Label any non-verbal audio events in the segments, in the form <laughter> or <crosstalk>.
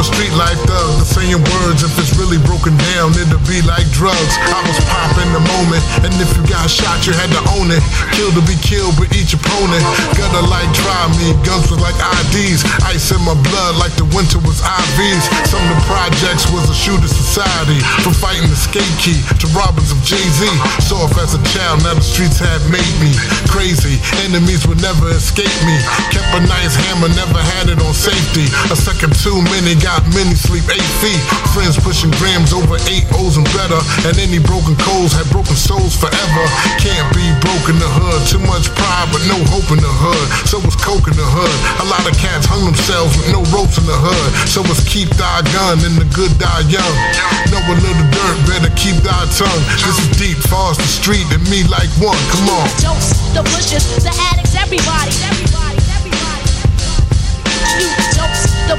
a street life thug. The saying words, if it's really broken down, it'll be like drugs. I was popping the moment, and if you got shot, you had to own it. Kill to be killed with each opponent. Gutter like try me, guns was like IDs. Ice in my blood like the winter was IVs. Some of the projects was a shooter society. From fighting the skate key to robbers of Jay Z. Soft as a child, now the streets have made me crazy. Enemies would never escape me. Kept a nice hammer, never had it on safety. A second too many got many sleep eight feet. Friends pushing grams over eight O's and better. And any broken coals had broken souls forever. Can't be broke in the hood. Too much pride, but no hope in the hood. So was coke in the hood. A lot of cats hung themselves with no ropes in the hood. So was keep thy gun and the good die young. Know a little dirt, better keep thy tongue. This is deep, far as the street, and me like one. Come on. Jokes, the bushes, the addicts, everybody, everybody, the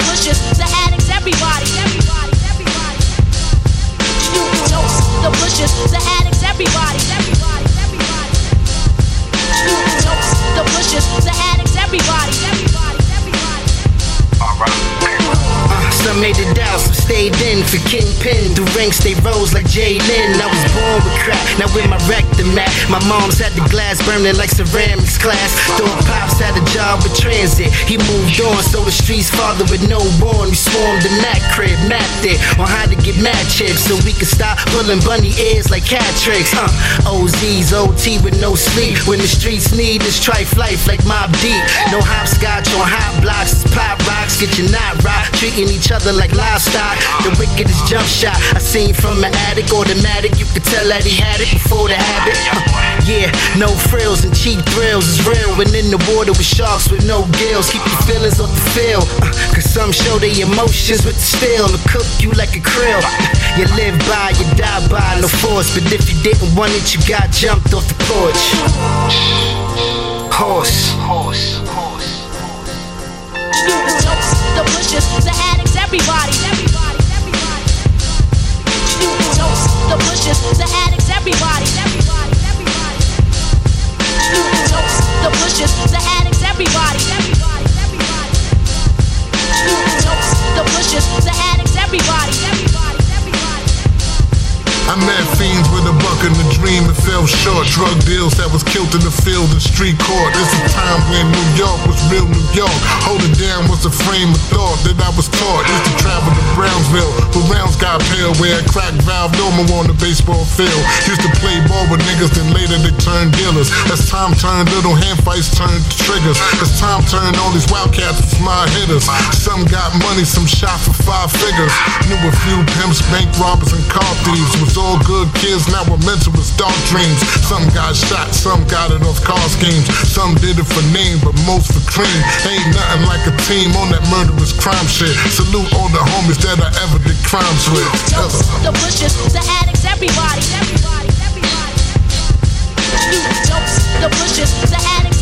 some made it out, some stayed in for kingpin. Through ranks they rose like Jalen. I was born with crack, now with my rectum at. My mom's had the glass burning like ceramics class. Though pops had a job with transit, he moved on. So the streets father with no born. We swarmed in that crib, mapped it on how to get mad chips so we could stop pulling bunny ears like cat tricks. Huh? OZs, OT with no sleep. When the streets need this trife life like Mobb Deep. No hopscotch on hot blocks, pop rocks, get your knot rock. Treating each other like livestock. The wickedest jump shot I seen from an attic, automatic. You could tell that he had it before the habit. <laughs> Yeah, no frills and cheap thrills is real. When in the water with sharks with no gills, keep your feelings off the field. Uh, Cause some show their emotions with the steel and cook you like a krill. <laughs> You live by, you die by, no force. But if you didn't want it, you got jumped off the porch. Horse. Shoot I met fiends with a buck in the dream and fell short. Drug deals that was killed in the field and street court. This is time when New York was real New York. Hold it down was a frame of thought that I was taught. Used to travel to Brownsville, where rounds got pale. Where a crack valve normal on the baseball field. Used to play ball with niggas, then later they turned dealers. As time turned, little hand fights turned to triggers. As time turned, all these wildcats was my hitters. Some got money, some shot for five figures. Knew a few pimps, bank robbers, and car thieves. Was all good kids, now we're mental with dark dreams. Some got shot, some got it off car schemes. Some did it for name, but most for cream. Ain't nothing like a team on that murderous crime shit. Salute all the homies that I ever did crimes with. Jokes, the pushers, the addicts, everybody, everybody, everybody. the pushers, the addicts.